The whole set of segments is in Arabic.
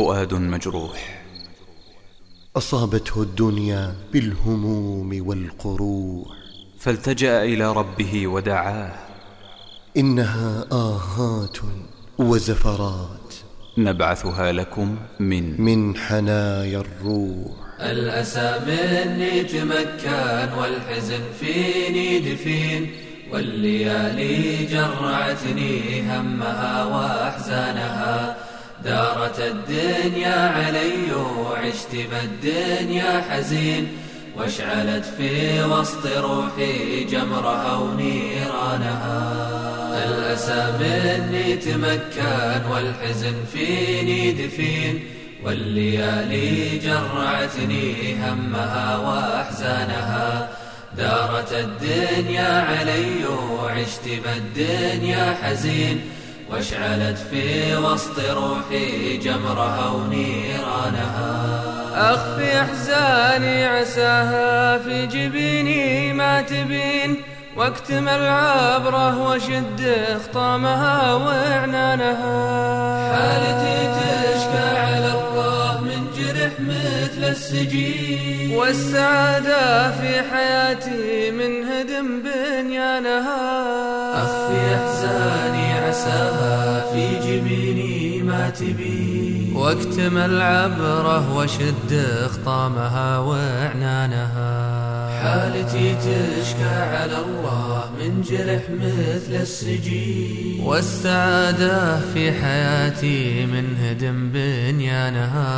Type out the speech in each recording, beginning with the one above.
فؤاد مجروح. أصابته الدنيا بالهموم والقروح. فالتجأ إلى ربه ودعاه. إنها آهات وزفرات. نبعثها لكم من من حنايا الروح. الأسى مني تمكن والحزن فيني دفين؟ والليالي جرعتني همها وأحزانها. دارت الدنيا علي وعشت بالدنيا حزين. واشعلت في وسط روحي جمرها ونيرانها. الأسى مني تمكن والحزن فيني دفين. والليالي جرعتني همها وأحزانها. دارت الدنيا علي وعشت بالدنيا حزين. واشعلت في وسط روحي جمرها ونيرانها. أخفي أحزاني عساها في جبيني ما تبين. واكتم العبرة وشد خطامها وعنانها حالتي تشكى على الله من جرح مثل السجين. والسعادة في حياتي من هدم بنيانها. أخفي أحزاني عساها في جبيني ما تبين واكتم العبرة وشد خطامها وعنانها حالتي تشكى على الله من جرح مثل السجين والسعادة في حياتي من هدم بنيانها.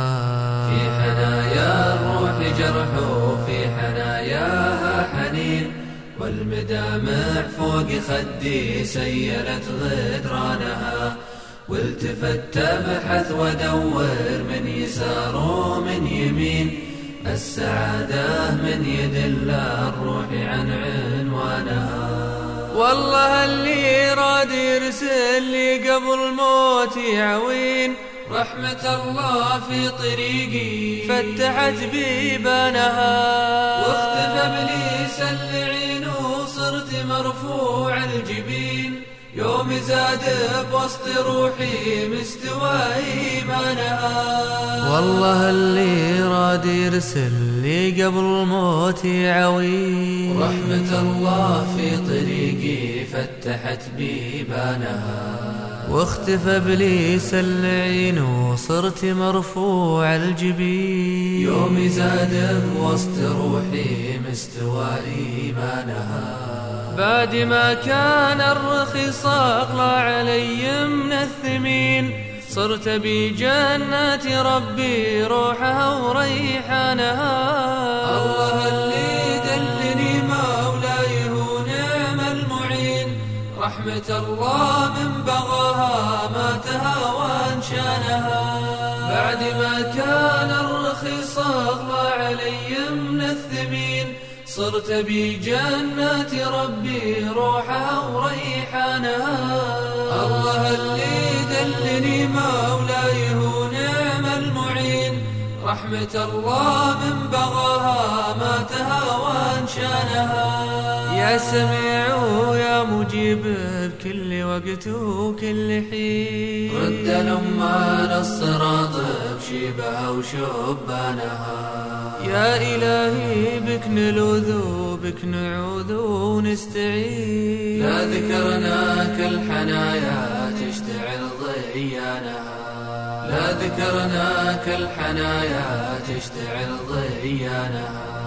في حنايا الروح جرح وفي حناياها حنين. والمدامع فوق خدي سيلت غدرانها والتفت تبحث ودور من يسار ومن يمين السعادة من يد الله الروح عن عنوانها. والله اللي راد يرسل لي قبل موتي عوين رحمة الله في طريقي فتحت بيبانها زاد بوسط روحي مستوى ايمانها والله اللي راد يرسل لي قبل موتي عوين رحمة الله في طريقي فتحت بيبانها واختفى إبليس اللعين وصرت مرفوع الجبين. يوم زاد بوسط روحي مستوى ايمانها بعد ما كان الرخيص أغلى علي من الثمين صرت بجنات ربي روحها وريحانها الله اللي دلني مولاي هو نعم المعين. رحمة الله من بغاها ما تهاوان شانها. بعد ما كان الرخيص أغلى علي من الثمين صرت بجنات ربي روحها وريحانها الله اللي دلني مولاي هو نعم المعين. رحمة الله من بغاها ما تهاوان شانها. يا سميع ويا مجيب بكل وقت وكل حين. رد الأمان الصراط بشيبها وشبانها يا إلهي بك نلوذ وبك نعوذ ونستعين لا ذكرناك الحنايا تشتعل ضيانها. لا ذكرناك الحنايا تشتعل ضيانها.